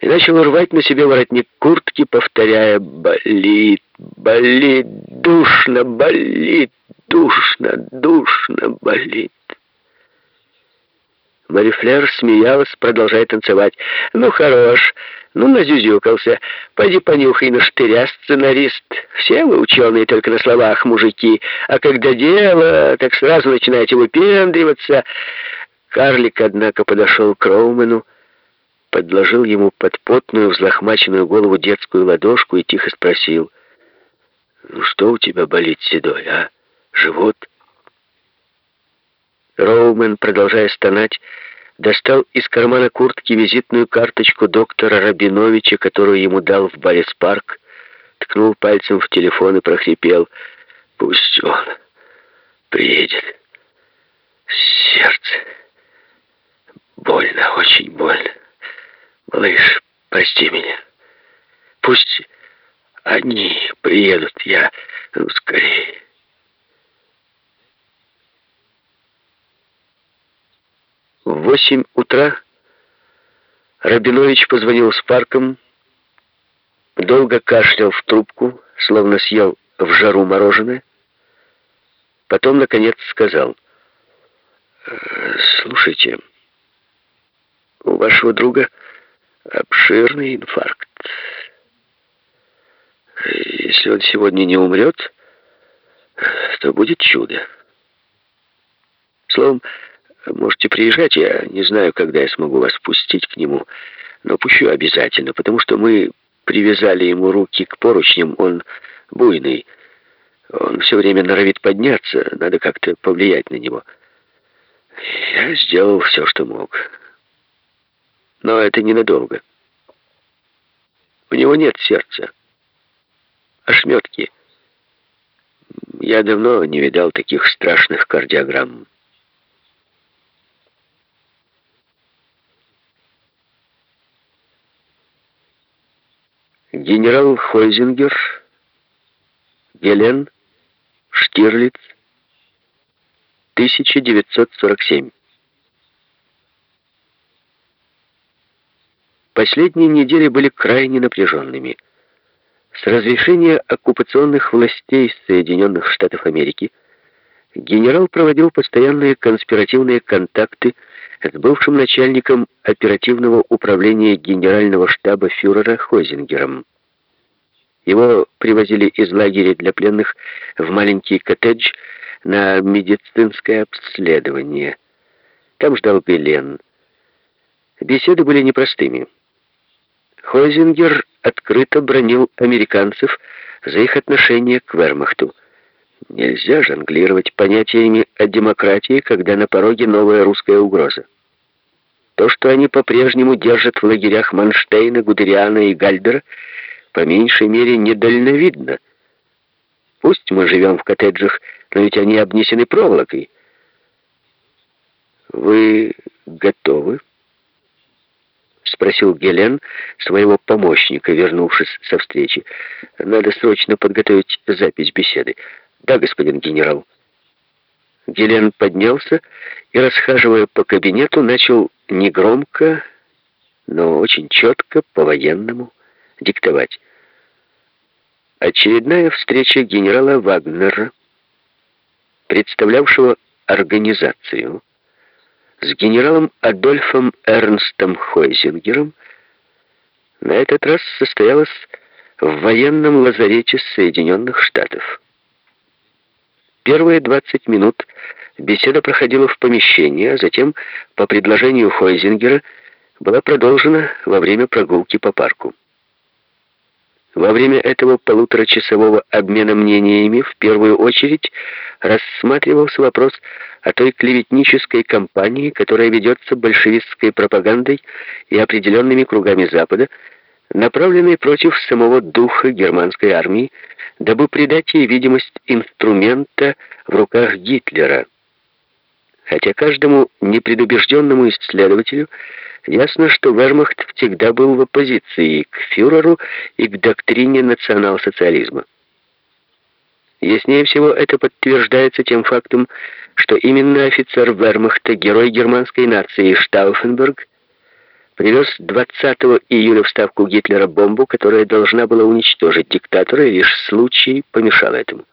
и начал рвать на себе воротник куртки, повторяя «Болит, болит, душно, болит, душно, душно, болит». Мари Флер смеялась, продолжая танцевать. «Ну, хорош, ну, назюзюкался. Пойди понюхай на штыря, сценарист. Все вы ученые только на словах, мужики. А когда дело, так сразу начинаете выпендриваться». Карлик, однако, подошел к Роумену, подложил ему под потную, взлохмаченную голову детскую ладошку и тихо спросил. «Ну, что у тебя болит, Седой, а? Живот?» Роумен, продолжая стонать, достал из кармана куртки визитную карточку доктора Рабиновича, которую ему дал в Балес-парк, ткнул пальцем в телефон и прохрипел. «Пусть он приедет. Сердце. Больно, очень больно. Малыш, прости меня. Пусть они приедут. Я... Ну, скорее». В восемь утра Рабинович позвонил с парком, долго кашлял в трубку, словно съел в жару мороженое. Потом, наконец, сказал, «Э, «Слушайте, у вашего друга обширный инфаркт. Если он сегодня не умрет, то будет чудо. Словом, Можете приезжать, я не знаю, когда я смогу вас пустить к нему, но пущу обязательно, потому что мы привязали ему руки к поручням, он буйный. Он все время норовит подняться, надо как-то повлиять на него. Я сделал все, что мог. Но это ненадолго. У него нет сердца. Ошметки. Я давно не видал таких страшных кардиограмм. генерал Хойзингер, Гелен, Штирлиц, 1947. Последние недели были крайне напряженными. С разрешения оккупационных властей Соединенных Штатов Америки генерал проводил постоянные конспиративные контакты с бывшим начальником оперативного управления генерального штаба фюрера Хойзингером. Его привозили из лагеря для пленных в маленький коттедж на медицинское обследование. Там ждал Белен. Беседы были непростыми. Хойзингер открыто бронил американцев за их отношение к вермахту. Нельзя жонглировать понятиями о демократии, когда на пороге новая русская угроза. То, что они по-прежнему держат в лагерях Манштейна, Гудериана и Гальдера, по меньшей мере недальновидно. Пусть мы живем в коттеджах, но ведь они обнесены проволокой. «Вы готовы?» — спросил Гелен своего помощника, вернувшись со встречи. «Надо срочно подготовить запись беседы». «Да, господин генерал». Гелен поднялся и, расхаживая по кабинету, начал негромко, но очень четко, по-военному, диктовать. Очередная встреча генерала Вагнера, представлявшего организацию, с генералом Адольфом Эрнстом Хойзингером, на этот раз состоялась в военном лазарете Соединенных Штатов. Первые 20 минут беседа проходила в помещении, а затем, по предложению Хойзингера, была продолжена во время прогулки по парку. Во время этого полуторачасового обмена мнениями в первую очередь рассматривался вопрос о той клеветнической кампании, которая ведется большевистской пропагандой и определенными кругами Запада, направленной против самого духа германской армии, дабы придать ей видимость инструмента в руках Гитлера. Хотя каждому непредубежденному исследователю Ясно, что Вермахт всегда был в оппозиции к фюреру и к доктрине национал-социализма. Яснее всего это подтверждается тем фактом, что именно офицер Вермахта, герой германской нации Штауфенберг, привез 20 июля в Ставку Гитлера бомбу, которая должна была уничтожить диктатора, и лишь случай помешал этому.